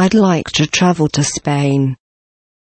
I'd like to travel to Spain.